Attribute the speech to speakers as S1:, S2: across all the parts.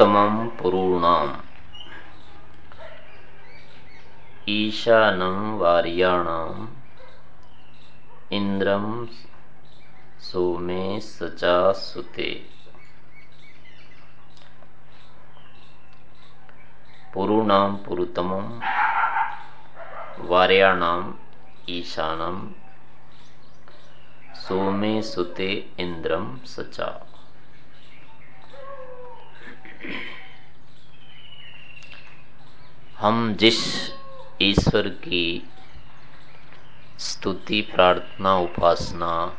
S1: पुरुतमं पुरूणाम्। ईशानं वार्याणाम् इन्द्रं सोमे सचा सुते पुरूणां पुरुतमं वार्याणाम् ईशानं। सोमे सुते इन्द्रं सचा। हम जिस ईश्वर की स्तुति, प्रार्थना, उपासना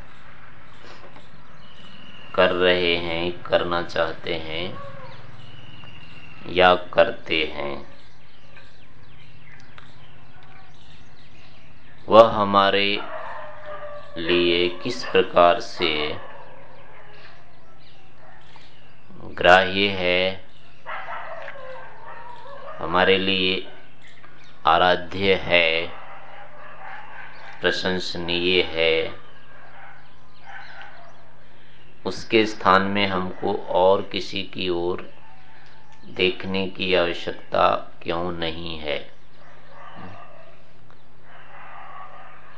S1: कर रहे हैं, करना चाहते हैं या करते हैं, वह हमारे लिए किस प्रकार से ग्राह्य है। हमारे लिए आराध्य है। प्रशंसनीय है। उसके स्थान में हमको और किसी की ओर देखने की आवश्यकता क्यों नहीं है?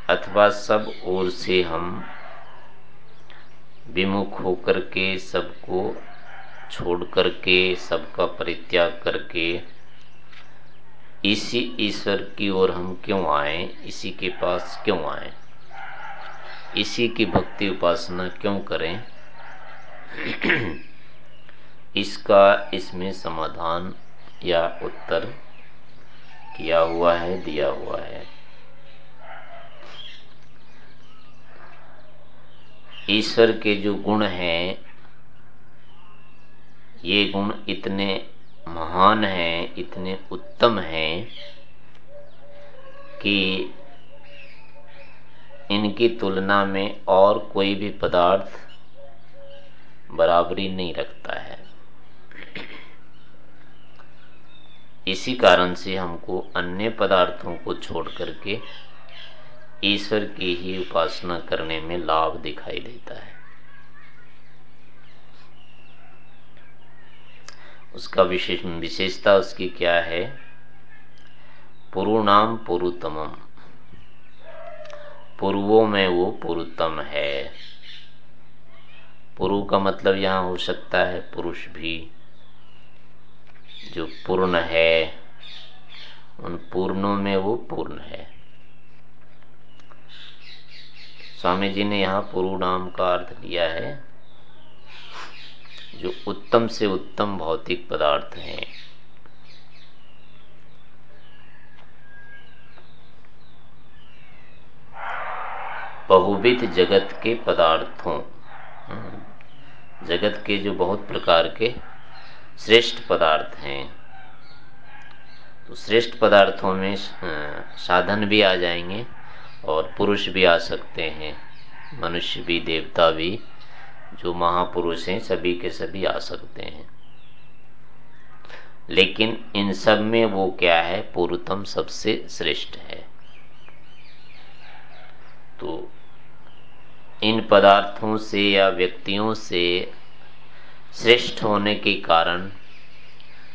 S1: अथवा सब ओर से हम विमुख होकर के सबको छोड़ करके, सबका परित्याग करके, इसी ईश्वर की ओर हम क्यों आए? इसी के पास क्यों आए? इसी की भक्ति उपासना क्यों करें? इसका इसमें समाधान या उत्तर किया हुआ है, दिया हुआ है। ईश्वर के जो गुण हैं ये गुण इतने महान हैं, इतने उत्तम हैं कि इनकी तुलना में और कोई भी पदार्थ बराबरी नहीं रखता है। इसी कारण से हमको अन्य पदार्थों को छोड़ करके ईश्वर की ही उपासना करने में लाभ दिखाई देता है। उसका विशेष विशेषता उसकी क्या है? पुरुणाम पुरुतमम पूर्वों में वो पुरुतम है। पुरु का मतलब यहाँ हो सकता है पुरुष भी। जो पूर्ण है, उन पूर्णों में वो पूर्ण है। स्वामी जी ने यहाँ पुरु नाम का अर्थ लिया है। जो उत्तम से उत्तम भौतिक पदार्थ हैं। बहुविध जगत के पदार्थों हम्म, जगत के जो बहुत प्रकार के श्रेष्ठ पदार्थ हैं। तो श्रेष्ठ पदार्थों में साधन भी आ जाएँगे और पुरुष भी आ सकते हैं मनुष्य भी देवता भी। जो महापुरुष हैं, सभी के सभी आ सकते हैं। लेकिन इन सब में वो क्या है? पूर्वतम सबसे श्रेष्ठ है। तो इन पदार्थों से या व्यक्तियों से श्रेष्ठ होने के कारण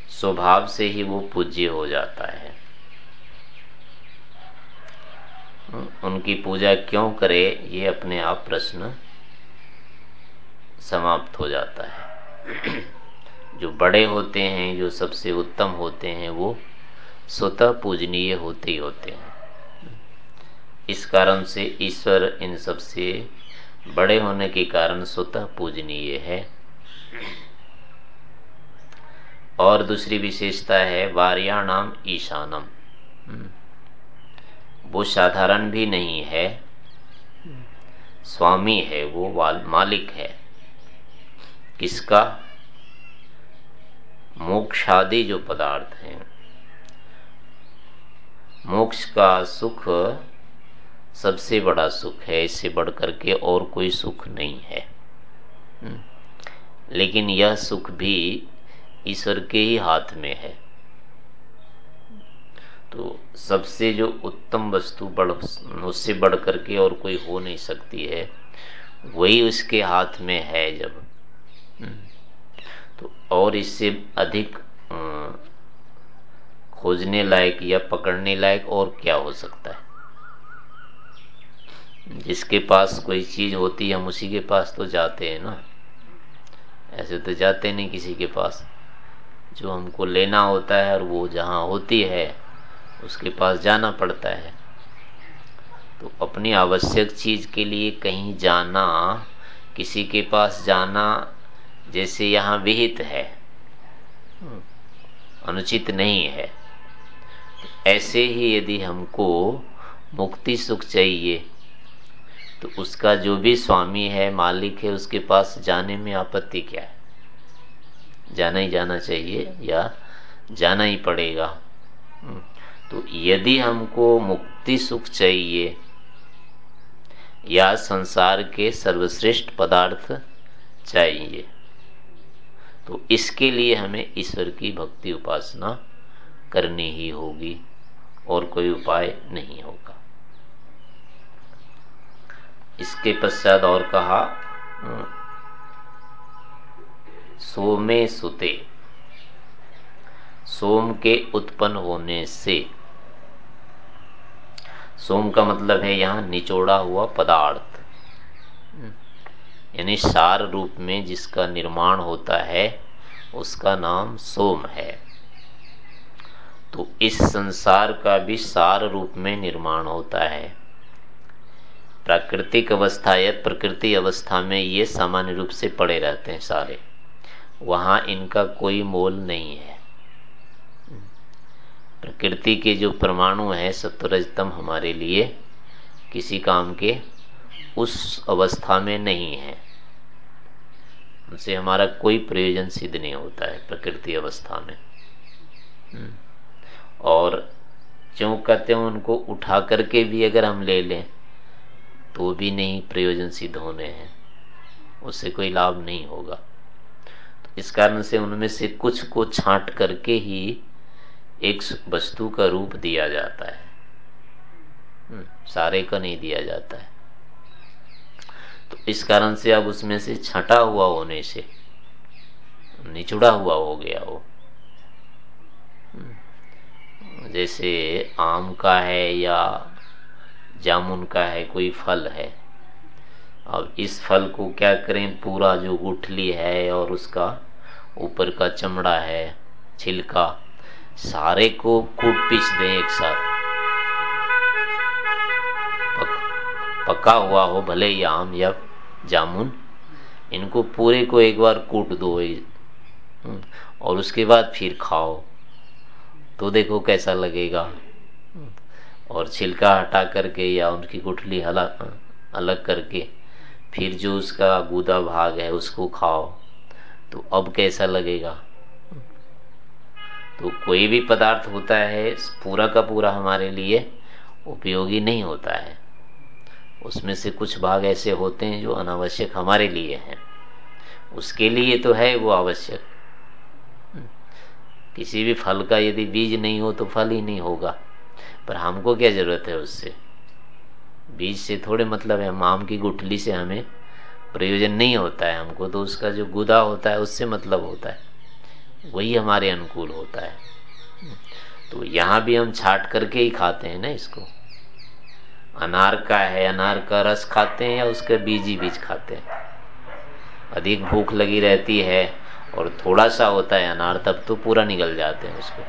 S1: स्वभाव से ही वो पूज्य हो जाता है। उनकी पूजा क्यों करे, ये अपने आप प्रश्न समाप्त हो जाता है। जो बड़े होते हैं, जो सबसे उत्तम होते हैं, वो स्वतः पूजनीय होते ही होते हैं। इस कारण से ईश्वर इन सबसे बड़े होने के कारण स्वतः पूजनीय है। और दूसरी विशेषता है वार्याणाम ईशानम। वो साधारण भी नहीं है। स्वामी है, वो मालिक है। किसका? मोक्षादि जो पदार्थ हैं। मोक्ष का सुख सबसे बड़ा सुख है, इससे बढ़कर के और कोई सुख नहीं है। हम्म। लेकिन यह सुख भी ईश्वर के ही हाथ में है। तो सबसे जो उत्तम वस्तु बढ़, उससे बढ़ करके और कोई हो नहीं सकती है, वही उसके हाथ में है जब। तो और इससे अधिक खोजने लायक या पकड़ने लायक और क्या हो सकता है? जिसके पास कोई चीज़ होती है, हम उसी के पास तो जाते हैं ना। ऐसे तो जाते नहीं किसी के पास। जो हमको लेना होता है और वो जहाँ होती है, उसके पास जाना पड़ता है। तो अपनी आवश्यक चीज़ के लिए कहीं जाना, किसी के पास जाना जैसे यहाँ विहित है अनुचित नहीं है। ऐसे ही यदि हमको मुक्ति सुख चाहिए तो उसका जो भी स्वामी है मालिक है उसके पास जाने में आपत्ति क्या है? जाना ही जाना चाहिए या जाना ही पड़ेगा। हम्म, तो यदि हमको मुक्ति सुख चाहिए या संसार के सर्वश्रेष्ठ पदार्थ चाहिए तो इसके लिए हमें ईश्वर की भक्ति उपासना करनी ही होगी और कोई उपाय नहीं होगा। इसके पश्चात और कहा हम्म, सोमे सुते। सोम के उत्पन्न होने से सोम का मतलब है यहाँ निचोड़ा हुआ पदार्थ। यानी सार रूप में जिसका निर्माण होता है, उसका नाम सोम है। तो इस संसार का भी सार रूप में निर्माण होता है। प्राकृतिक अवस्था या प्रकृति अवस्था में ये सामान्य रूप से पड़े रहते हैं सारे। वहाँ इनका कोई मोल नहीं है। प्रकृति के जो परमाणु है सत्वरजतम हमारे लिए, किसी काम के उस अवस्था में नहीं है। उनसे हमारा कोई प्रयोजन सिद्ध नहीं होता है प्रकृति अवस्था में। हम्म। और क्यों कहते हैं उनको उठा करके भी अगर हम ले लें तो भी नहीं प्रयोजन सिद्ध होने हैं। उससे कोई लाभ नहीं होगा। तो इस कारण से उनमें से कुछ को छांट करके ही एक वस्तु का रूप दिया जाता है। हम्म, सारे का नहीं दिया जाता है। तो इस कारण से अब उसमें से छटा हुआ होने से, निचुड़ा हुआ हो गया वो। जैसे आम का है या जामुन का है, कोई फल है। अब इस फल को क्या करें? पूरा जो गुठली है और उसका ऊपर का चमड़ा है, छिलका, सारे को कूट पीस दें एक साथ। पका हुआ हो भले ही आम या जामुन इनको पूरे को एक बार कूट दो हम्म, और उसके बाद फिर खाओ। तो देखो कैसा लगेगा। और छिलका हटा करके या उनकी गुठली अलग अलग करके फिर जो उसका गूदा भाग है उसको खाओ। तो अब कैसा लगेगा। तो कोई भी पदार्थ होता है पूरा का पूरा हमारे लिए उपयोगी नहीं होता है। उसमें से कुछ भाग ऐसे होते हैं जो अनावश्यक हमारे लिए हैं। उसके लिए तो है वो आवश्यक। किसी भी फल का यदि बीज नहीं हो तो फल ही नहीं होगा। पर हमको क्या ज़रूरत है उससे? बीज से थोड़े मतलब है, आम की गुठली से हमें प्रयोजन नहीं होता है। हमको तो उसका जो गुदा होता है, उससे मतलब होता है। वही हमारे अनुकूल होता है। तो यहाँ भी हम छाट करके ही खाते हैं ना इसको। अनार का है अनार का रस खाते हैं या उसके बीज ही बीज खाते हैं? अधिक भूख लगी रहती है और थोड़ा सा होता है अनार तब तो पूरा निकल जाते हैं उसको।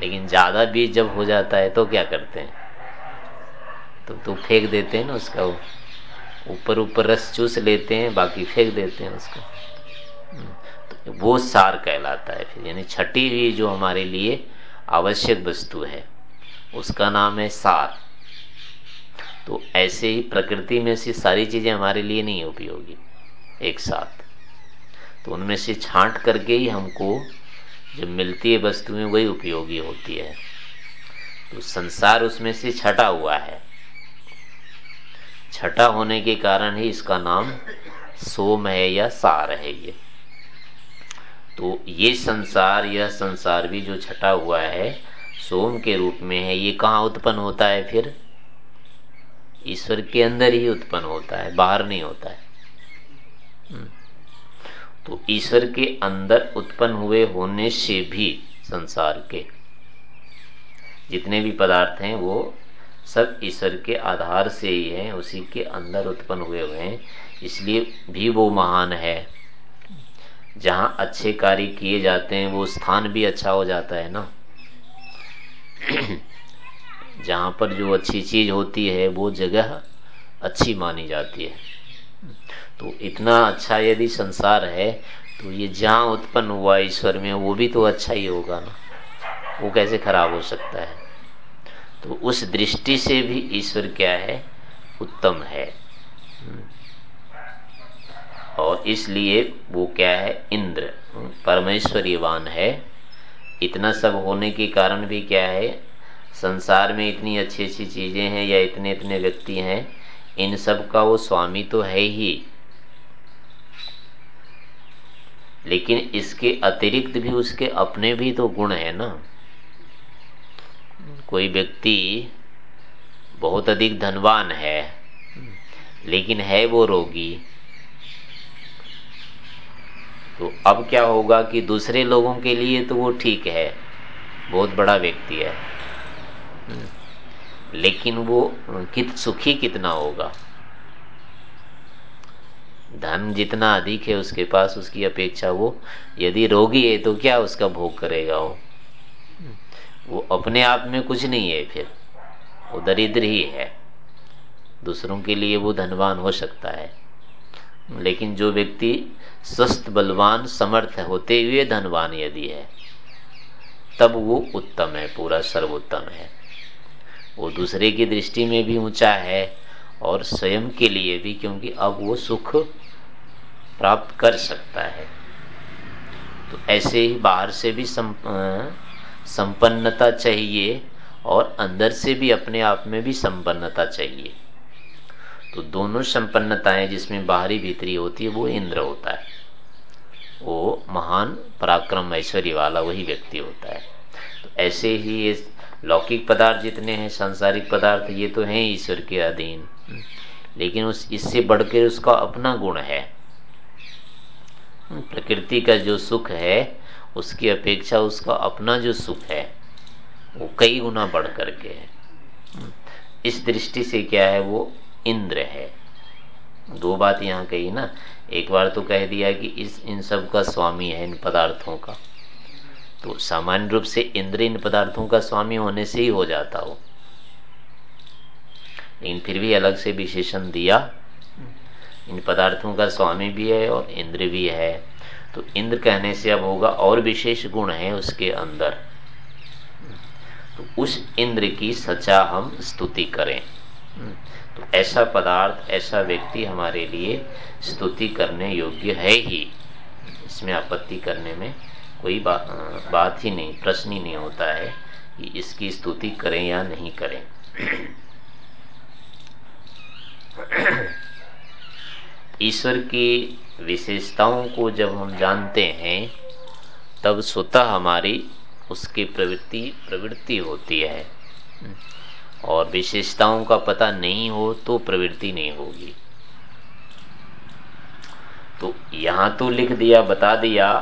S1: लेकिन ज़्यादा बीज जब हो जाता है तो क्या करते हैं? तो तो फेंक देते हैं ना उसका। ऊपर ऊपर रस चूस लेते हैं बाकी फेंक देते हैं उसको। हम्म, तो वो सार कहलाता है फिर। यानी छठी हुई जो हमारे लिए आवश्यक वस्तु है। उसका नाम है सार। तो ऐसे ही प्रकृति में से सारी चीज़ें हमारे लिए नहीं उपयोगी, एक साथ। तो उनमें से छांट करके ही हमको जो मिलती है वस्तुएँ, वही उपयोगी होती है। तो संसार उसमें से छटा हुआ है। छटा होने के कारण ही इसका नाम सोम है या सार है ये। तो ये संसार, यह संसार भी जो छटा हुआ है सोम के रूप में है, ये कहाँ उत्पन्न होता है फिर? ईश्वर के अंदर ही उत्पन्न होता है, बाहर नहीं होता है। हम्म। तो ईश्वर के अंदर उत्पन्न हुए होने से भी संसार के जितने भी पदार्थ हैं, वो सब ईश्वर के आधार से ही हैं, उसी के अंदर उत्पन्न हुए हुए हैं। इसलिए भी वो महान है। जहाँ अच्छे कार्य किए जाते हैं, वो स्थान भी अच्छा हो जाता है ना। जहाँ पर जो अच्छी चीज़ होती है, वो जगह अच्छी मानी जाती है। तो इतना अच्छा यदि संसार है तो ये जहाँ उत्पन्न हुआ ईश्वर में, वो भी तो अच्छा ही होगा ना। वो कैसे खराब हो सकता है? तो उस दृष्टि से भी ईश्वर क्या है? उत्तम है। और इसलिए वो क्या है? इंद्र। परमेश्वरीवान है। इतना सब होने के कारण भी क्या है? संसार में इतनी अच्छी अच्छी चीज़ें हैं या इतने इतने व्यक्ति हैं, इन सब का वो स्वामी तो है ही। लेकिन इसके अतिरिक्त भी उसके अपने भी तो गुण है ना। कोई व्यक्ति बहुत अधिक धनवान है, लेकिन है वो रोगी। तो अब क्या होगा कि दूसरे लोगों के लिए तो वो ठीक है, बहुत बड़ा व्यक्ति है। लेकिन वो कित, सुखी कितना होगा? धन जितना अधिक है उसके पास उसकी अपेक्षा वो, यदि रोगी है तो क्या उसका भोग करेगा वो? वो अपने आप में कुछ नहीं है फिर, वो दरिद्र ही है। दूसरों के लिए वो धनवान हो सकता है। लेकिन जो व्यक्ति स्वस्थ, बलवान, समर्थ होते हुए धनवान यदि है, तब वो उत्तम है, पूरा सर्वोत्तम है। वो दूसरे की दृष्टि में भी ऊँचा है और स्वयं के लिए भी, क्योंकि अब वो सुख प्राप्त कर सकता है। तो ऐसे ही बाहर से भी संपन्नता चाहिए और अंदर से भी, अपने आप में भी संपन्नता चाहिए। तो दोनों संपन्नताएँ जिसमें बाहरी भीतरी होती है, वो इंद्र होता है। वो महान पराक्रम ऐश्वर्य वाला वही व्यक्ति होता है। तो ऐसे ही ये लौकिक पदार्थ जितने हैं, सांसारिक पदार्थ, ये तो हैं ईश्वर के अधीन। लेकिन उस, इससे बढ़कर उसका अपना गुण है। प्रकृति का जो सुख है, उसकी अपेक्षा उसका अपना जो सुख है, वो कई गुना बढ़ करके है। इस दृष्टि से क्या है, वो इंद्र है। दो बात यहाँ कही ना। एक बार तो कह दिया कि इस, इन सब का स्वामी है, इन पदार्थों का। तो सामान्य रूप से इंद्र इन पदार्थों का स्वामी होने से ही हो जाता हो। लेकिन फिर भी अलग से विशेषण दिया। इन पदार्थों का स्वामी भी है और इंद्र भी है। तो इंद्र कहने से अब होगा और विशेष गुण है उसके अंदर। तो उस इंद्र की सचा हम स्तुति करें। तो ऐसा पदार्थ ऐसा व्यक्ति हमारे लिए स्तुति करने योग्य है ही। इसमें आपत्ति करने में कोई बा, बात ही नहीं प्रश्न ही नहीं होता है कि इसकी स्तुति करें या नहीं करें। ईश्वर की विशेषताओं को जब हम जानते हैं तब स्वतः हमारी उसकी प्रवृत्ति प्रवृत्ति होती है। और विशेषताओं का पता नहीं हो तो प्रवृत्ति नहीं होगी। तो यहाँ तो लिख दिया, बता दिया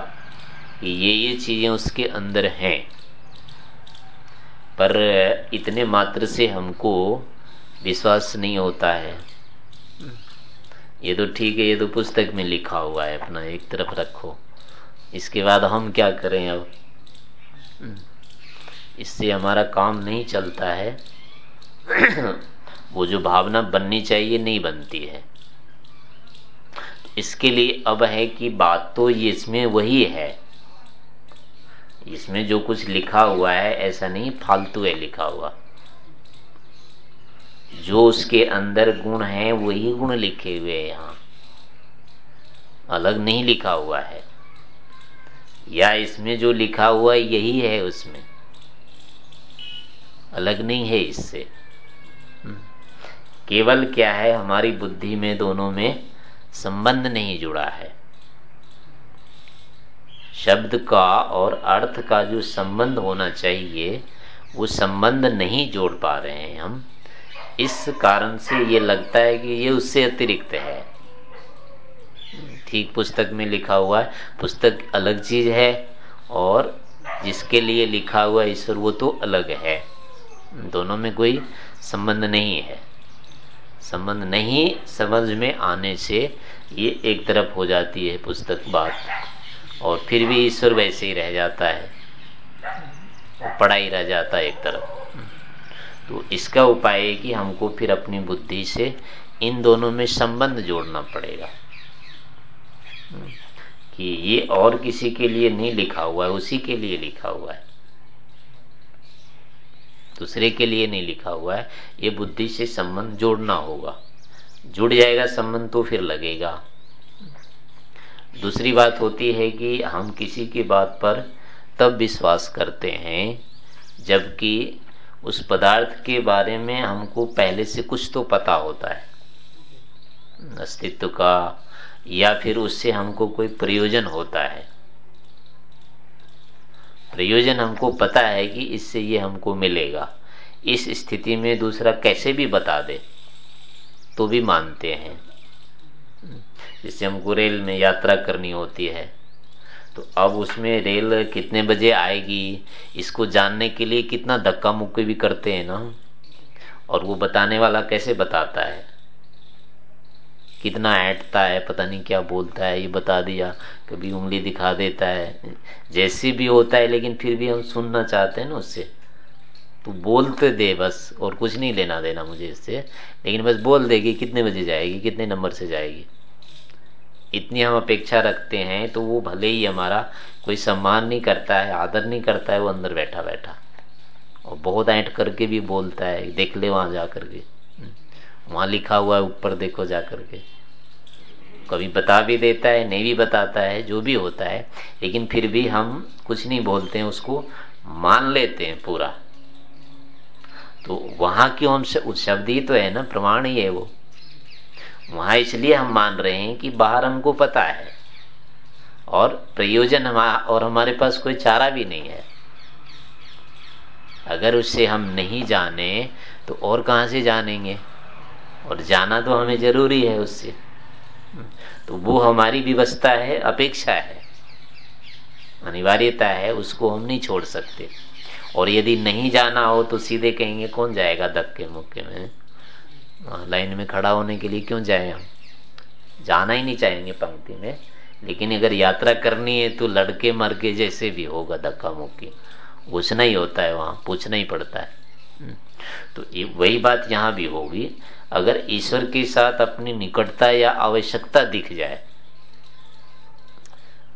S1: कि ये ये चीज़ें उसके अंदर हैं। पर इतने मात्र से हमको विश्वास नहीं होता है। ये तो ठीक है, ये तो पुस्तक में लिखा हुआ है, अपना एक तरफ़ रखो। इसके बाद हम क्या करें अब? इससे हमारा काम नहीं चलता है। वो जो भावना बननी चाहिए, नहीं बनती है। इसके लिए अब है कि बात तो ये इसमें वही है। इसमें जो कुछ लिखा हुआ है, ऐसा नहीं, फालतू है लिखा हुआ। जो उसके अंदर गुण है, वही गुण लिखे हुए हैं यहाँ। अलग नहीं लिखा हुआ है। या इसमें जो लिखा हुआ यही है उसमें। अलग नहीं है इससे। केवल क्या है, हमारी बुद्धि में दोनों में संबंध नहीं जुड़ा है। शब्द का और अर्थ का जो संबंध होना चाहिए, वो संबंध नहीं जोड़ पा रहे हैं हम। इस कारण से ये लगता है कि ये उससे अतिरिक्त है। ठीक पुस्तक में लिखा हुआ है, पुस्तक अलग चीज़ है और जिसके लिए लिखा हुआ ईश्वर, वो तो अलग है। दोनों में कोई संबंध नहीं है। संबंध नहीं समझ में आने से ये एक तरफ़ हो जाती है पुस्तक बात, और फिर भी ईश्वर वैसे ही रह जाता है पड़ा ही रह जाता है एक तरफ़। तो इसका उपाय है कि हमको फिर अपनी बुद्धि से इन दोनों में संबंध जोड़ना पड़ेगा। कि ये और किसी के लिए नहीं लिखा हुआ है, उसी के लिए लिखा हुआ है। दूसरे के लिए नहीं लिखा हुआ है। ये बुद्धि से संबंध जोड़ना होगा। जुड़ जाएगा संबंध तो फिर लगेगा। दूसरी बात होती है कि हम किसी की बात पर तब विश्वास करते हैं, जबकि उस पदार्थ के बारे में हमको पहले से कुछ तो पता होता है। अस्तित्व का, या फिर उससे हमको कोई प्रयोजन होता है। प्रयोजन हमको पता है कि इससे ये हमको मिलेगा। इस स्थिति में दूसरा कैसे भी बता दे तो भी मानते हैं। जिससे हमको रेल में यात्रा करनी होती है तो अब उसमें रेल कितने बजे आएगी, इसको जानने के लिए कितना धक्का मुक्की भी करते हैं ना। और वो बताने वाला कैसे बताता है? कितना ऐटता है, पता नहीं क्या बोलता है, ये बता दिया, कभी उंगली दिखा देता है, जैसे भी होता है, लेकिन फिर भी हम सुनना चाहते हैं ना उससे। तो बोलते दे बस, और कुछ नहीं लेना देना मुझे इससे, लेकिन बस बोल देगी कितने बजे जाएगी, कितने नंबर से जाएगी। इतनी हम अपेक्षा रखते हैं तो वो भले ही हमारा कोई सम्मान नहीं करता है, आदर नहीं करता है, वो अंदर बैठा बैठा। और बहुत ऐंठ करके भी बोलता है, देख ले वहाँ जा करके वहाँ लिखा हुआ है, ऊपर देखो जा करके कभी बता भी देता है, नहीं भी बताता है, जो भी होता है, लेकिन फिर भी हम कुछ नहीं बोलते हैं, उसको मान लेते हैं पूरा। तो वहाँ क्यों हम शब्द ही तो है ना, प्रमाण ही है वो। वहाँ इसलिए हम मान रहे हैं कि बाहर हमको पता है। और प्रयोजन हम और हमारे पास कोई चारा भी नहीं है। अगर उससे हम नहीं जाने तो और कहाँ से जानेंगे? और जाना तो हमें ज़रूरी है उससे। तो वो हमारी व्यवस्था है, अपेक्षा है। अनिवार्यता है, उसको हम नहीं छोड़ सकते। और यदि नहीं जाना हो तो सीधे कहेंगे, कौन जाएगा धक्के मुक्के में? लाइन में खड़ा होने के लिए क्यों जाए हम? जाना ही नहीं चाहेंगे पंक्ति में। लेकिन अगर यात्रा करनी है तो लड़के मर के जैसे भी होगा धक्का मुक्की। घुसना ही होता है वहाँ, पूछना ही पड़ता है। तो वही बात यहाँ भी होगी। अगर ईश्वर के साथ अपनी निकटता या आवश्यकता दिख जाए,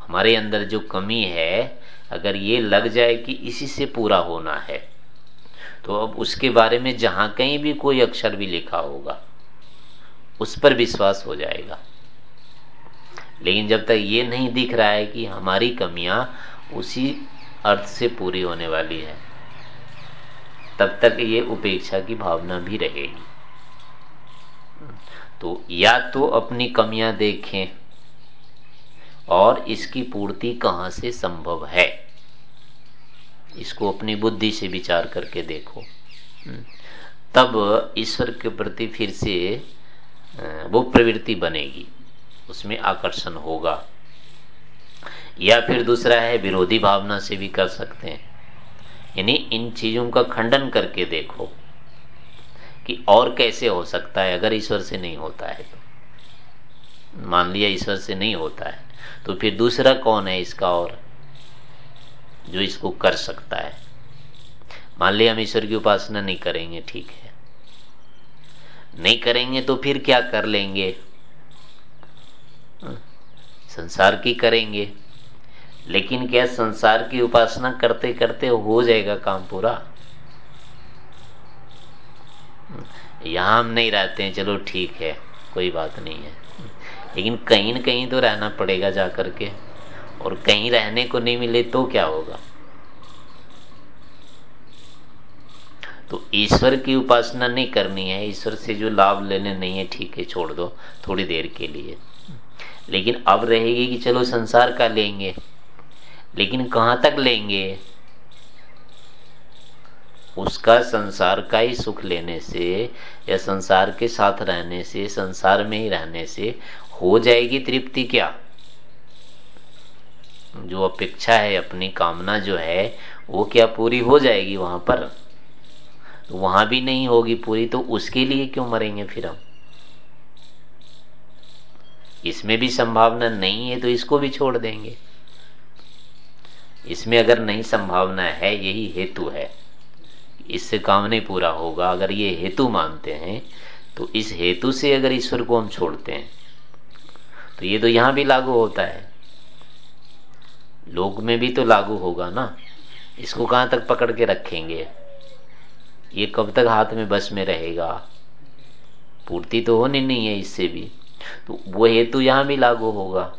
S1: हमारे अंदर जो कमी है, अगर ये लग जाए कि इसी से पूरा होना है तो अब उसके बारे में जहाँ कहीं भी कोई अक्षर भी लिखा होगा, उस पर विश्वास हो जाएगा। लेकिन जब तक ये नहीं दिख रहा है कि हमारी कमियाँ उसी अर्थ से पूरी होने वाली है तब तक ये उपेक्षा की भावना भी रहेगी। तो या तो अपनी कमियाँ देखें और इसकी पूर्ति कहाँ से संभव है? इसको अपनी बुद्धि से विचार करके देखो। हम्म। तब ईश्वर के प्रति फिर से वो प्रवृत्ति बनेगी। उसमें आकर्षण होगा। या फिर दूसरा है, विरोधी भावना से भी कर सकते हैं। यानी इन चीज़ों का खंडन करके देखो कि और कैसे हो सकता है अगर ईश्वर से नहीं होता है तो। मान लिया ईश्वर से नहीं होता है तो फिर दूसरा कौन है इसका और जो इसको कर सकता है? मान लिया हम ईश्वर की उपासना नहीं करेंगे, ठीक है। नहीं करेंगे तो फिर क्या कर लेंगे? संसार की करेंगे। लेकिन क्या संसार की उपासना करते करते हो जाएगा काम पूरा? यहाँ हम नहीं रहते हैं, चलो ठीक है, कोई बात नहीं है। लेकिन कहीं न कहीं तो रहना पड़ेगा जा करके, और कहीं रहने को नहीं मिले तो क्या होगा? तो ईश्वर की उपासना नहीं करनी है, ईश्वर से जो लाभ लेने नहीं है, ठीक है, छोड़ दो, थोड़ी देर के लिए। लेकिन अब रहेगी कि चलो संसार का लेंगे। लेकिन कहाँ तक लेंगे? उसका संसार का ही सुख लेने से या संसार के साथ रहने से, संसार में ही रहने से हो जाएगी तृप्ति क्या? जो अपेक्षा है, अपनी कामना जो है, वो क्या पूरी हो जाएगी वहाँ पर? तो वहाँ भी नहीं होगी पूरी तो उसके लिए क्यों मरेंगे फिर हम? इसमें भी संभावना नहीं है तो इसको भी छोड़ देंगे। इसमें अगर नहीं संभावना है, यही हेतु है। इससे काम नहीं पूरा होगा। अगर ये हेतु मानते हैं तो इस हेतु से अगर ईश्वर को हम छोड़ते हैं तो ये तो यहाँ भी लागू होता है। लोक में भी तो लागू होगा ना। इसको कहाँ तक पकड़ के रखेंगे? ये कब तक हाथ में बस में रहेगा? पूर्ति तो होनी नहीं है इससे भी। तो वो हेतु यहाँ भी लागू होगा।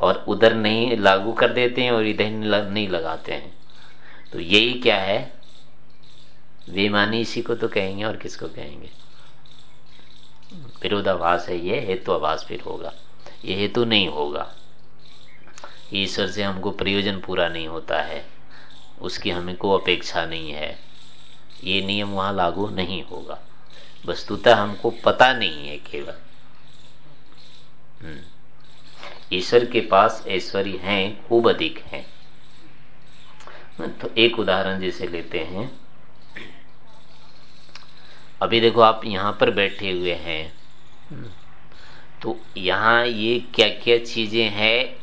S1: और उधर नहीं लागू कर देते हैं और इधर नहीं लगाते हैं। तो यही क्या है? बेमानी इसी को तो कहेंगे और किसको कहेंगे? विरोधाभास है, ये हेतु आभास फिर होगा। ये हेतु नहीं होगा। ईश्वर से हमको प्रयोजन पूरा नहीं होता है। उसकी हमें को अपेक्षा नहीं है। ये नियम वहाँ लागू नहीं होगा। वस्तुतः हमको पता नहीं है केवल। हम्म। ईश्वर के पास ऐश्वर्य हैं, खूब अधिक हैं। तो एक उदाहरण जैसे लेते हैं। अभी देखो आप यहाँ पर बैठे हुए हैं। तो यहाँ ये क्या क्या चीज़ें हैं,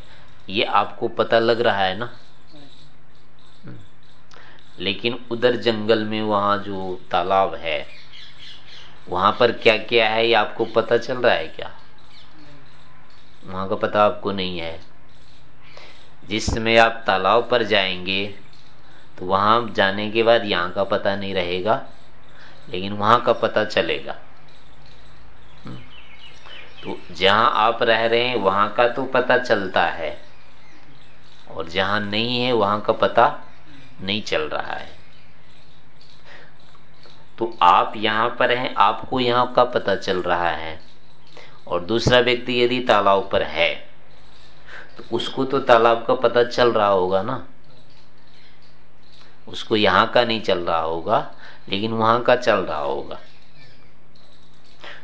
S1: ये आपको पता लग रहा है ना? लेकिन उधर जंगल में वहाँ जो तालाब है, वहाँ पर क्या क्या है, ये आपको पता चल रहा है क्या? वहाँ का पता आपको नहीं है। जिस समय आप तालाब पर जाएँगे तो वहाँ जाने के बाद यहाँ का पता नहीं रहेगा, लेकिन वहाँ का पता चलेगा। तो जहाँ आप रह रहे हैं, वहाँ का तो पता चलता है, और जहाँ नहीं है, वहाँ का पता नहीं चल रहा है। तो आप यहाँ पर हैं, आपको यहाँ का पता चल रहा है। और दूसरा व्यक्ति यदि तालाब पर है तो उसको तो तालाब का पता चल रहा होगा ना। उसको यहाँ का नहीं चल रहा होगा, लेकिन वहाँ का चल रहा होगा।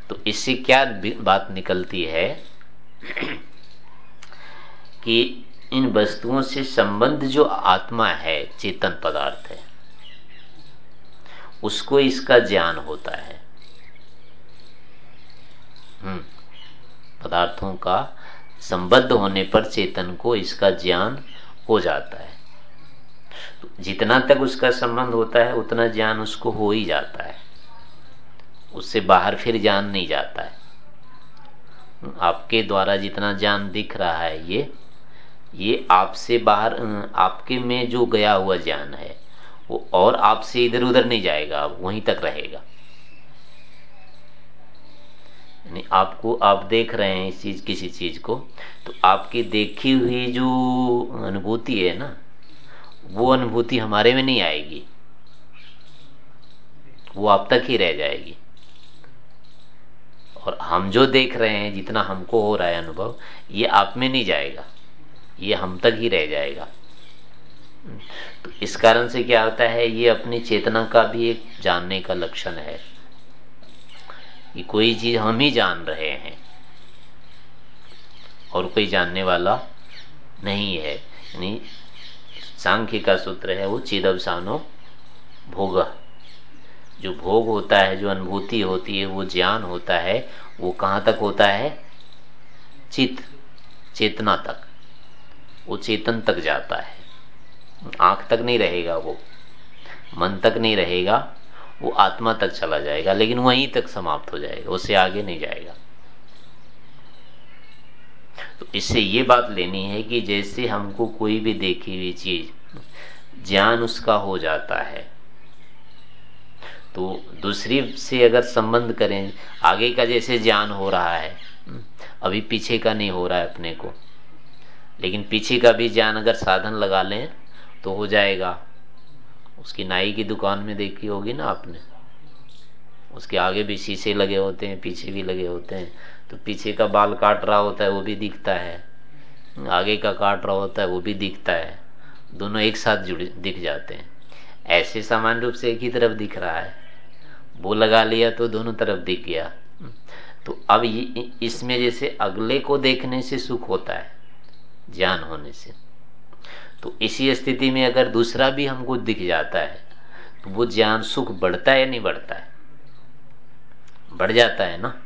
S1: तो इससे क्या बात निकलती है कि इन वस्तुओं से संबंध जो आत्मा है, चेतन पदार्थ है, उसको इसका ज्ञान होता है। हम्म। पदार्थों का संबद्ध होने पर चेतन को इसका ज्ञान हो जाता है। तो जितना तक उसका संबंध होता है, उतना ज्ञान उसको हो ही जाता है। उससे बाहर फिर ज्ञान नहीं जाता है। आपके द्वारा जितना ज्ञान दिख रहा है ये ये आपसे बाहर आपके में जो गया हुआ ज्ञान है, वो और आपसे इधर उधर नहीं जाएगा, वहीं तक रहेगा। यानी आपको आप देख रहे हैं इस चीज़, किसी चीज़ को तो आपकी देखी हुई जो अनुभूति है ना, वो अनुभूति हमारे में नहीं आएगी। वो आप तक ही रह जाएगी। और हम जो देख रहे हैं, जितना हमको हो रहा है अनुभव, ये आप में नहीं जाएगा। ये हम तक ही रह जाएगा। तो इस कारण से क्या होता है, ये अपनी चेतना का भी एक जानने का लक्षण है। कि कोई चीज़ हम ही जान रहे हैं। और कोई जानने वाला नहीं है। यानी सांख्य का सूत्र है वो चिदवसानो भोग। जो भोग होता है, जो अनुभूति होती है, वो ज्ञान होता है, वो कहाँ तक होता है? चित चेतना तक। वो चेतन तक जाता है। आँख तक नहीं रहेगा वो। मन तक नहीं रहेगा। वो आत्मा तक चला जाएगा, लेकिन वहीं तक समाप्त हो जाएगा उससे आगे नहीं जाएगा। तो इससे ये बात लेनी है कि जैसे हमको कोई भी देखी हुई चीज़, ज्ञान उसका हो जाता है। तो दूसरी से अगर संबंध करें, आगे का जैसे ज्ञान हो रहा है अभी पीछे का नहीं हो रहा है अपने को, लेकिन पीछे का भी ज्ञान अगर साधन लगा लें तो हो जाएगा। उसकी नाई की दुकान में देखी होगी ना आपने? उसके आगे भी शीशे लगे होते हैं, पीछे भी लगे होते हैं। तो पीछे का बाल काट रहा होता है, वो भी दिखता है। आगे का काट रहा होता है, वो भी दिखता है। दोनों एक साथ जुड़े, दिख जाते हैं। ऐसे सामान्य रूप से एक ही तरफ़ दिख रहा है। वो लगा लिया तो दोनों तरफ़ दिख गया। तो अब इसमें जैसे अगले को देखने से सुख होता है, ज्ञान होने से। तो इसी स्थिति में अगर दूसरा भी हमको दिख जाता है तो वो ज्ञान सुख बढ़ता है या नहीं बढ़ता है? बढ़ जाता है ना?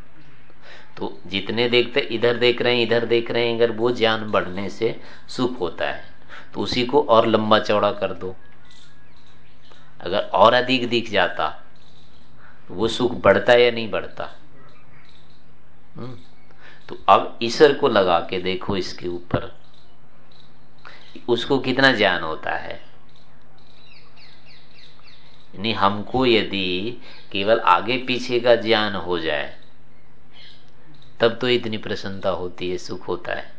S1: तो जितने देखते, इधर देख रहे हैं, इधर देख रहे हैं, अगर वो ज्ञान बढ़ने से सुख होता है तो उसी को और लंबा चौड़ा कर दो। अगर और अधिक दिख जाता तो वो सुख बढ़ता है या नहीं बढ़ता? हम्म। तो अब ईश्वर को लगा के देखो इसके ऊपर। उसको कितना ज्ञान होता है? नहीं हमको यदि केवल आगे पीछे का ज्ञान हो जाए, तब तो इतनी प्रसन्नता होती है, सुख होता है।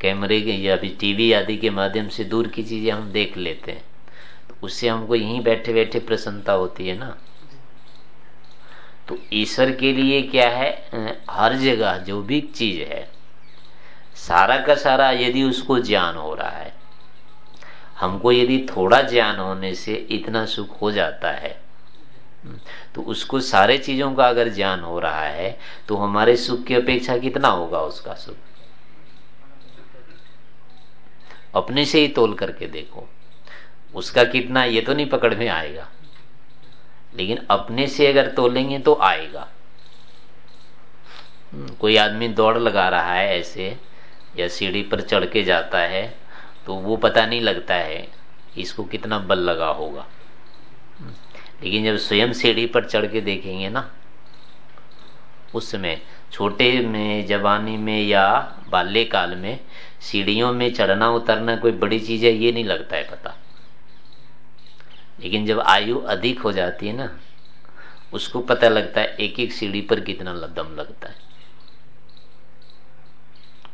S1: कैमरे के या भी टीवी आदि के माध्यम से दूर की चीज़ें हम देख लेते हैं तो उससे हमको यहीं बैठे बैठे प्रसन्नता होती है ना? तो ईश्वर के लिए क्या है? हर जगह जो भी चीज़ है सारा का सारा यदि उसको ज्ञान हो रहा है हमको यदि थोड़ा ज्ञान होने से इतना सुख हो जाता है तो उसको सारे चीज़ों का अगर ज्ञान हो रहा है तो हमारे सुख की अपेक्षा कितना होगा उसका सुख? अपने से ही तोल करके देखो उसका कितना ये तो नहीं पकड़ में आएगा। लेकिन अपने से अगर तोलेंगे तो आएगा। हम्म, कोई आदमी दौड़ लगा रहा है ऐसे या सीढ़ी पर चढ़ के जाता है तो वो पता नहीं लगता है इसको कितना बल लगा होगा। लेकिन जब स्वयं सीढ़ी पर चढ़ के देखेंगे ना, उस समय छोटे में, जवानी में या बाल्यकाल में सीढ़ियों में चढ़ना, उतरना कोई बड़ी चीज़ है, ये नहीं लगता है पता। लेकिन जब आयु अधिक हो जाती है ना, उसको पता लगता है एक एक सीढ़ी पर कितना दम लगता है।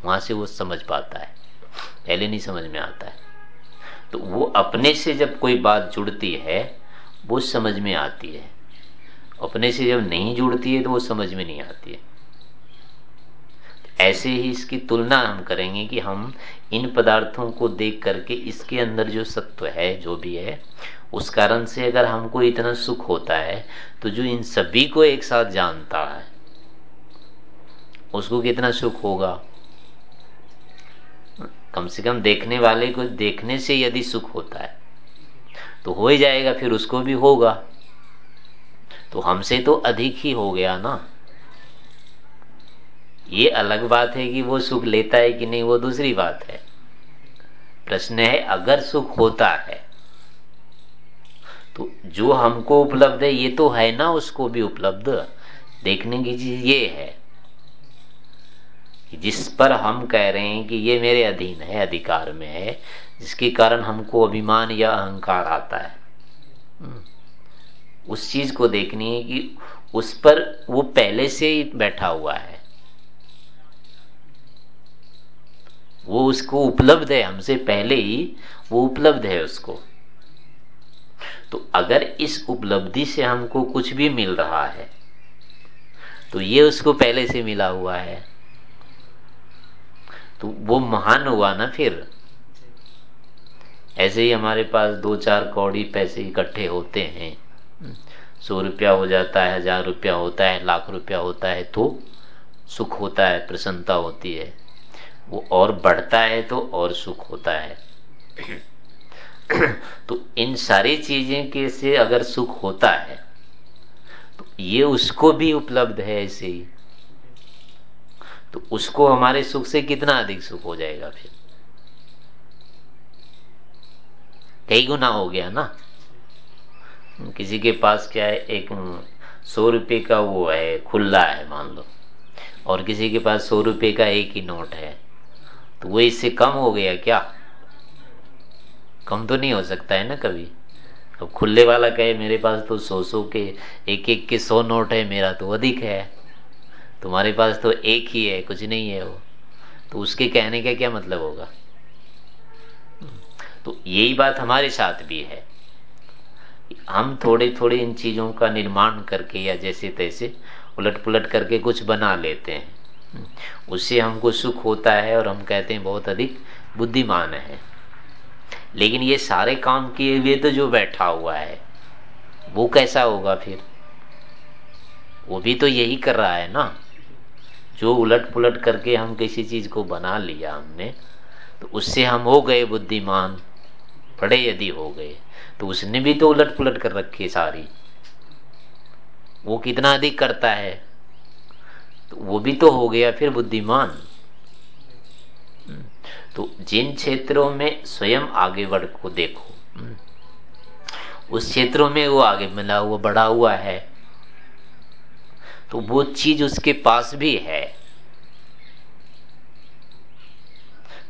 S1: वहाँ से वो समझ पाता है। पहले नहीं समझ में आता है। तो वो अपने से जब कोई बात जुड़ती है, वो समझ में आती है। अपने से जब नहीं जुड़ती है तो वो समझ में नहीं आती है। ऐसे ही इसकी तुलना हम करेंगे कि हम इन पदार्थों को देख करके इसके अंदर जो सत्व है, जो भी है, उस कारण से अगर हमको इतना सुख होता है तो जो इन सभी को एक साथ जानता है, उसको कितना सुख होगा? कम से कम देखने वाले को देखने से यदि सुख होता है तो हो ही जाएगा, फिर उसको भी होगा। तो हमसे तो अधिक ही हो गया ना। ये अलग बात है कि वो सुख लेता है कि नहीं, वो दूसरी बात है। प्रश्न है, अगर सुख होता है तो जो हमको उपलब्ध है, ये तो है ना उसको भी उपलब्ध। देखने की चीज़ ये है। जिस पर हम कह रहे हैं कि ये मेरे अधीन है, अधिकार में है, जिसके कारण हमको अभिमान या अहंकार आता है। हम्म। उस चीज़ को देखनी है कि उस पर वो पहले से ही बैठा हुआ है। वो उसको उपलब्ध है, हमसे पहले ही वो उपलब्ध है उसको। तो अगर इस उपलब्धि से हमको कुछ भी मिल रहा है तो ये उसको पहले से मिला हुआ है। तो वो महान हुआ ना फिर। ऐसे ही हमारे पास दो चार कौड़ी पैसे इकट्ठे होते हैं। सौ रुपया हो जाता है, हज़ार रुपया होता है, लाख रुपया होता है तो सुख होता है, प्रसन्नता होती है। वो और बढ़ता है तो और सुख होता है। तो इन सारी चीज़ें के से अगर सुख होता है तो ये उसको भी उपलब्ध है ऐसे ही। तो उसको हमारे सुख से कितना अधिक सुख हो जाएगा फिर? कई गुना हो गया ना? किसी के पास क्या है, एक सौ रुपये का वो है खुला है, मान लो। और किसी के पास सौ रुपये का एक ही नोट है। तो वो इससे कम हो गया क्या? कम तो नहीं हो सकता है ना कभी? अब खुले वाला कहे, मेरे पास तो सौ सौ के एक एक के सौ नोट है, मेरा तो अधिक है। तुम्हारे पास तो एक ही है, कुछ नहीं है वो। तो उसके कहने का क्या मतलब होगा? तो यही बात हमारे साथ भी है। हम थोड़े थोड़े इन चीज़ों का निर्माण करके या जैसे तैसे उलट पुलट करके कुछ बना लेते हैं। उससे हमको सुख होता है और हम कहते हैं बहुत अधिक बुद्धिमान है। लेकिन ये सारे काम किए हुए तो जो बैठा हुआ है, वो कैसा होगा फिर? वो भी तो यही कर रहा है ना। जो उलट पुलट करके हम किसी चीज़ को बना लिया हमने तो उससे हम हो गए बुद्धिमान बड़े यदि हो गए तो उसने भी तो उलट पुलट कर रखी सारी। वो कितना अधिक करता है तो वो भी तो हो गया फिर बुद्धिमान। तो जिन क्षेत्रों में स्वयं आगे बढ़ को देखो उस क्षेत्रों में वो आगे मिला हुआ, बढ़ा हुआ है तो वो चीज़ उसके पास भी है।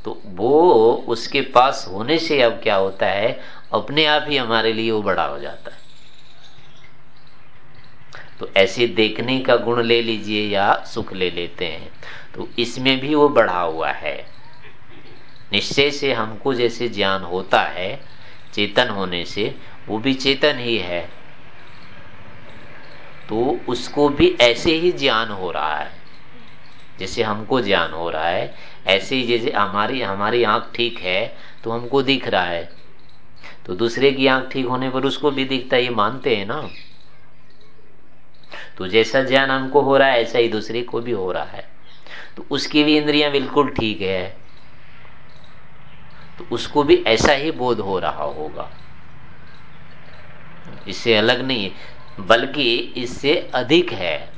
S1: तो वो उसके पास होने से अब क्या होता है? अपने आप ही हमारे लिए वो बड़ा हो जाता है। तो ऐसे देखने का गुण ले लीजिए या सुख ले लेते हैं। तो इसमें भी वो बढ़ा हुआ है। निश्चय से हमको जैसे ज्ञान होता है, चेतन होने से, वो भी चेतन ही है। तो उसको भी ऐसे ही ज्ञान हो रहा है। जैसे हमको ज्ञान हो रहा है, ऐसे ही जैसे हमारी हमारी आँख ठीक है तो हमको दिख रहा है। तो दूसरे की आँख ठीक होने पर उसको भी दिखता है, ये मानते हैं ना। तो जैसा ज्ञान हमको हो रहा है, ऐसा ही दूसरे को भी हो रहा है। तो उसकी भी इंद्रियाँ बिल्कुल ठीक है। तो उसको भी ऐसा ही बोध हो रहा होगा। इससे अलग नहीं बल्कि इससे अधिक है।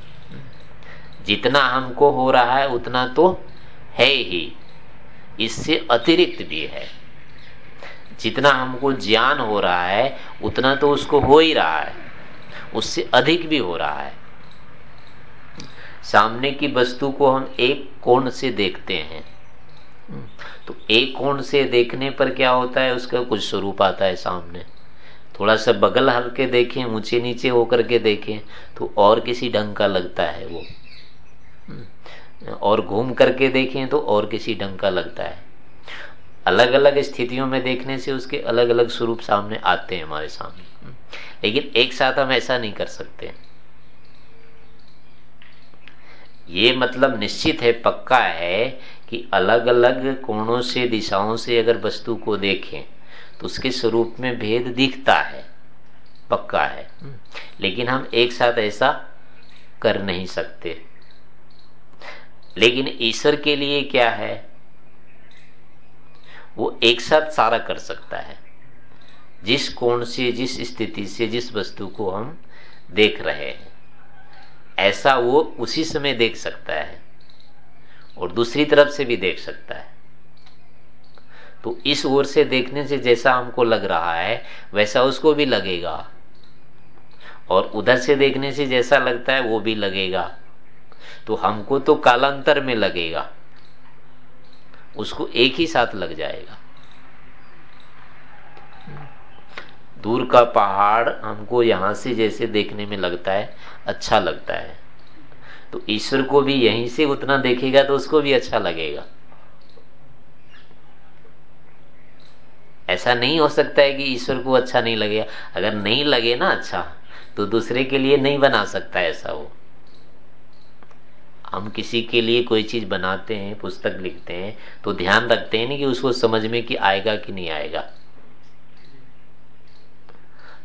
S1: जितना हमको हो रहा है, उतना तो है ही। इससे अतिरिक्त भी है। जितना हमको ज्ञान हो रहा है, उतना तो उसको हो ही रहा है। उससे अधिक भी हो रहा है। सामने की वस्तु को हम एक कोण से देखते हैं। तो एक कोण से देखने पर क्या होता है, उसका कुछ स्वरूप आता है सामने। थोड़ा सा बगल हल्के देखें, ऊँचे नीचे होकर के देखें तो और किसी ढंग का लगता है वो। और घूम करके देखें तो और किसी ढंग का लगता है। अलग अलग स्थितियों में देखने से उसके अलग अलग स्वरूप सामने आते हैं हमारे सामने। लेकिन एक साथ हम ऐसा नहीं कर सकते। ये मतलब निश्चित है, पक्का है कि अलग अलग कोणों से, दिशाओं से अगर वस्तु को देखें तो उसके स्वरूप में भेद दिखता है, पक्का है। लेकिन हम एक साथ ऐसा कर नहीं सकते। लेकिन ईश्वर के लिए क्या है? वो एक साथ सारा कर सकता है। जिस कोण से, जिस स्थिति से, जिस वस्तु को हम देख रहे हैं, ऐसा वो उसी समय देख सकता है और दूसरी तरफ़ से भी देख सकता है। तो इस ओर से देखने से जैसा हमको लग रहा है, वैसा उसको भी लगेगा। और उधर से देखने से जैसा लगता है, वो भी लगेगा। तो हमको तो कालांतर में लगेगा। उसको एक ही साथ लग जाएगा। दूर का पहाड़ हमको यहाँ से जैसे देखने में लगता है अच्छा लगता है। तो ईश्वर को भी यहीं से उतना देखेगा तो उसको भी अच्छा लगेगा। ऐसा नहीं हो सकता है कि ईश्वर को अच्छा नहीं लगेगा अगर नहीं लगे ना अच्छा तो दूसरे के लिए नहीं बना सकता ऐसा वो। हम किसी के लिए कोई चीज़ बनाते हैं, पुस्तक लिखते हैं तो ध्यान रखते हैं ना कि उसको समझ में कि आएगा कि नहीं आएगा।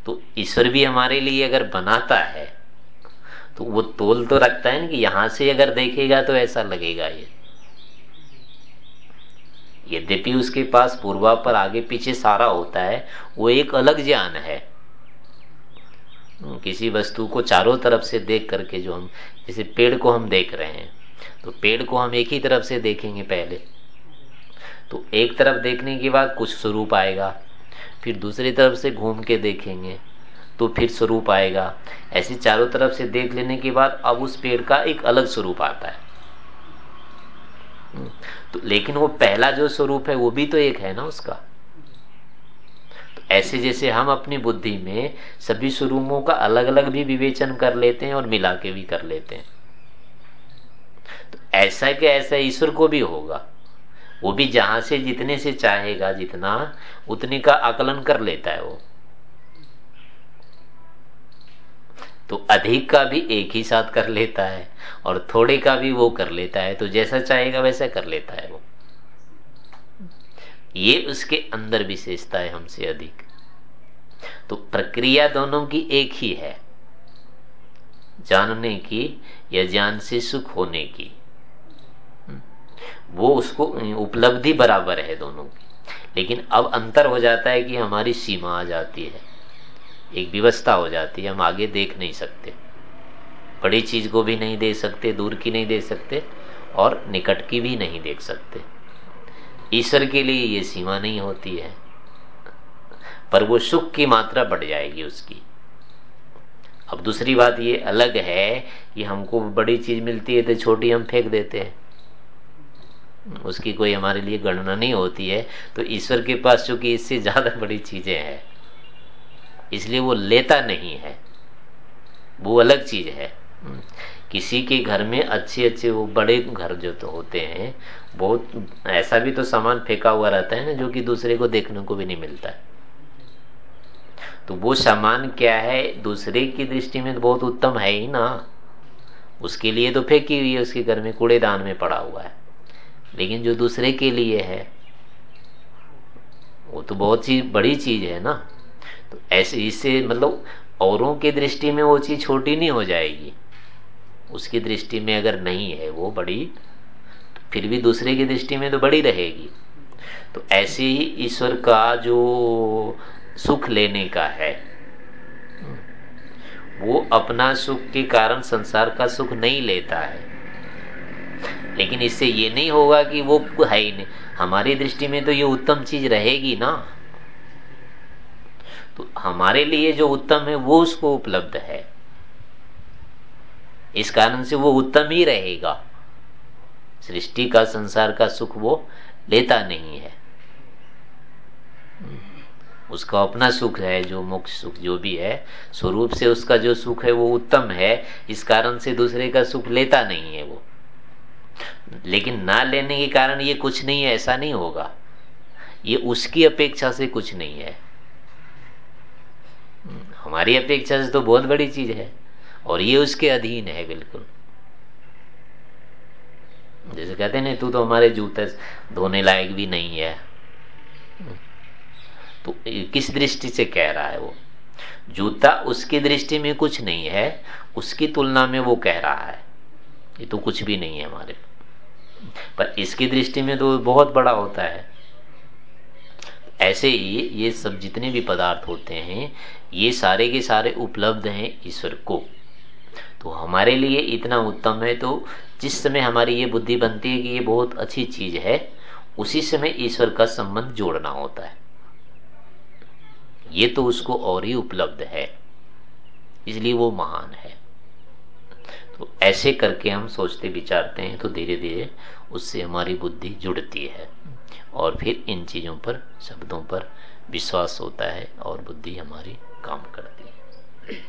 S1: तो ईश्वर भी हमारे लिए अगर बनाता है तो वो तोल तो रखता है ना कि यहाँ से अगर देखेगा तो ऐसा लगेगा ये। यद्यपि उसके पास पूर्वा पर आगे पीछे सारा होता है, वो एक अलग ज्ञान है। किसी वस्तु को चारों तरफ़ से देख करके जो हम, जैसे पेड़ को हम देख रहे हैं तो पेड़ को हम एक ही तरफ़ से देखेंगे पहले। तो एक तरफ़ देखने के बाद कुछ स्वरूप आएगा, फिर दूसरी तरफ़ से घूम के देखेंगे तो फिर स्वरूप आएगा। ऐसे चारों तरफ़ से देख लेने के बाद अब उस पेड़ का एक अलग स्वरूप आता है। तो लेकिन वो पहला जो स्वरूप है, वो भी तो एक है ना उसका। तो ऐसे जैसे हम अपनी बुद्धि में सभी स्वरूपों का अलग अलग भी विवेचन कर लेते हैं और मिला के भी कर लेते हैं। तो ऐसा के ऐसा ईश्वर को भी होगा। वो भी जहाँ से जितने से चाहेगा जितना, उतने का आकलन कर लेता है वो। तो अधिक का भी एक ही साथ कर लेता है। और थोड़े का भी वो कर लेता है तो जैसा चाहेगा वैसा कर लेता है वो। ये उसके अंदर विशेषता है हमसे अधिक। तो प्रक्रिया दोनों की एक ही है, जानने की या ज्ञान से सुख होने की। वो उसको उपलब्धि बराबर है दोनों की। लेकिन अब अंतर हो जाता है कि हमारी सीमा आ जाती है, एक व्यवस्था हो जाती है, हम आगे देख नहीं सकते। बड़ी चीज़ को भी नहीं दे सकते, दूर की नहीं दे सकते और निकट की भी नहीं देख सकते। ईश्वर के लिए ये सीमा नहीं होती है, पर वो सुख की मात्रा बढ़ जाएगी उसकी। अब दूसरी बात ये अलग है कि हमको बड़ी चीज़ मिलती है तो छोटी हम फेंक देते हैं। उसकी कोई हमारे लिए गणना नहीं होती है तो ईश्वर के पास चूँकि इससे ज़्यादा बड़ी चीज़ें हैं, इसलिए वो लेता नहीं है। वो अलग चीज़ है। किसी के घर में अच्छे अच्छे वो बड़े घर जो तो होते हैं, बहुत ऐसा भी तो सामान फेंका हुआ रहता है ना, जो कि दूसरे को देखने को भी नहीं मिलता है। तो वो सामान क्या है, दूसरे की दृष्टि में तो बहुत उत्तम है ही ना। उसके लिए तो फेंकी हुई है, उसके घर में कूड़ेदान में पड़ा हुआ है। लेकिन जो दूसरे के लिए है, वो तो बहुत ही बड़ी चीज़ है ना। तो ऐसे, इससे मतलब औरों की दृष्टि में वो चीज़ छोटी नहीं हो जाएगी। उसकी दृष्टि में अगर नहीं है वो बड़ी तो फिर भी दूसरे की दृष्टि में तो बड़ी रहेगी। तो ऐसे ही ईश्वर का जो सुख लेने का है, वो अपना सुख के कारण संसार का सुख नहीं लेता है। लेकिन इससे ये नहीं होगा कि वो है ही नहीं। हमारी दृष्टि में तो ये उत्तम चीज़ रहेगी ना। तो हमारे लिए जो उत्तम है, वो उसको उपलब्ध है। इस कारण से वो उत्तम ही रहेगा। सृष्टि का, संसार का सुख वो लेता नहीं है। उसका अपना सुख है, जो मोक्ष सुख जो भी है, स्वरूप से उसका जो सुख है वो उत्तम है, इस कारण से दूसरे का सुख लेता नहीं है वो। लेकिन ना लेने के कारण ये कुछ नहीं है, ऐसा नहीं होगा। ये उसकी अपेक्षा से कुछ नहीं है। हमारी अपेक्षा से तो बहुत बड़ी चीज़ है। और ये उसके अधीन है, बिल्कुल। जैसे कहते हैं तू तो हमारे जूते धोने लायक भी नहीं है। तो किस दृष्टि से कह रहा है वो? जूता उसकी दृष्टि में कुछ नहीं है, उसकी तुलना में वो कह रहा है। ये तो कुछ भी नहीं है हमारे पर इसकी दृष्टि में तो बहुत बड़ा होता है। ऐसे ही ये सब जितने भी पदार्थ होते हैं, ये सारे के सारे उपलब्ध हैं ईश्वर को। तो हमारे लिए इतना उत्तम है तो जिस समय हमारी ये बुद्धि बनती है कि ये बहुत अच्छी चीज़ है, उसी समय ईश्वर का संबंध जोड़ना होता है। ये तो उसको और ही उपलब्ध है, इसलिए वो महान है। तो ऐसे करके हम सोचते, विचारते हैं तो धीरे धीरे उससे हमारी बुद्धि जुड़ती है और फिर इन चीज़ों पर, शब्दों पर विश्वास होता है और बुद्धि हमारी काम करती है।